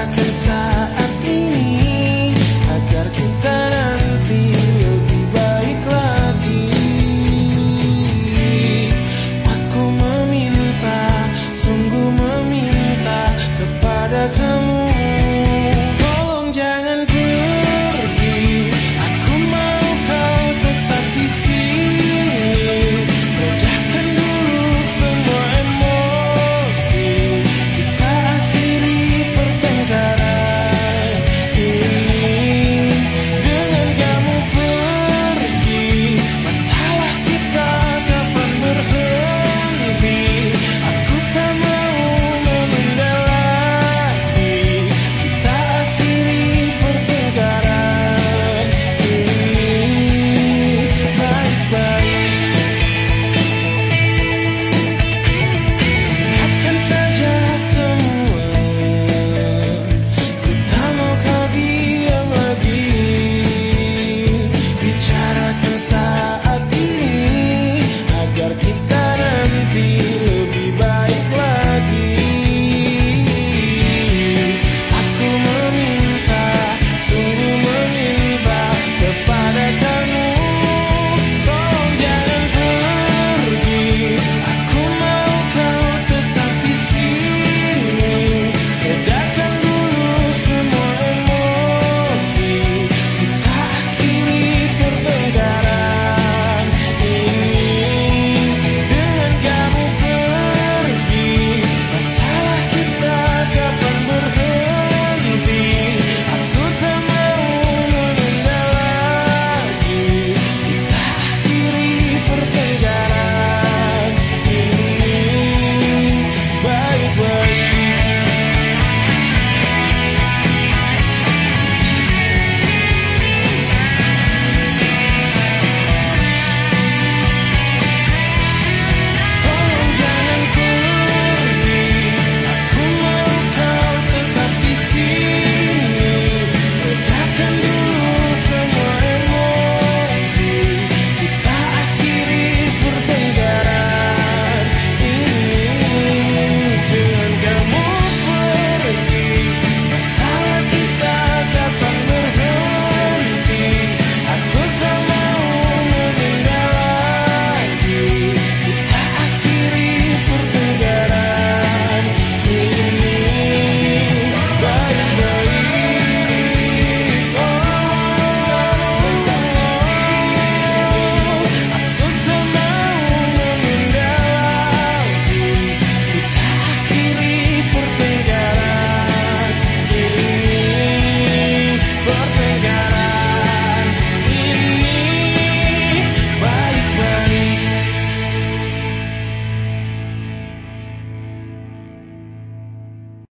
reconcile.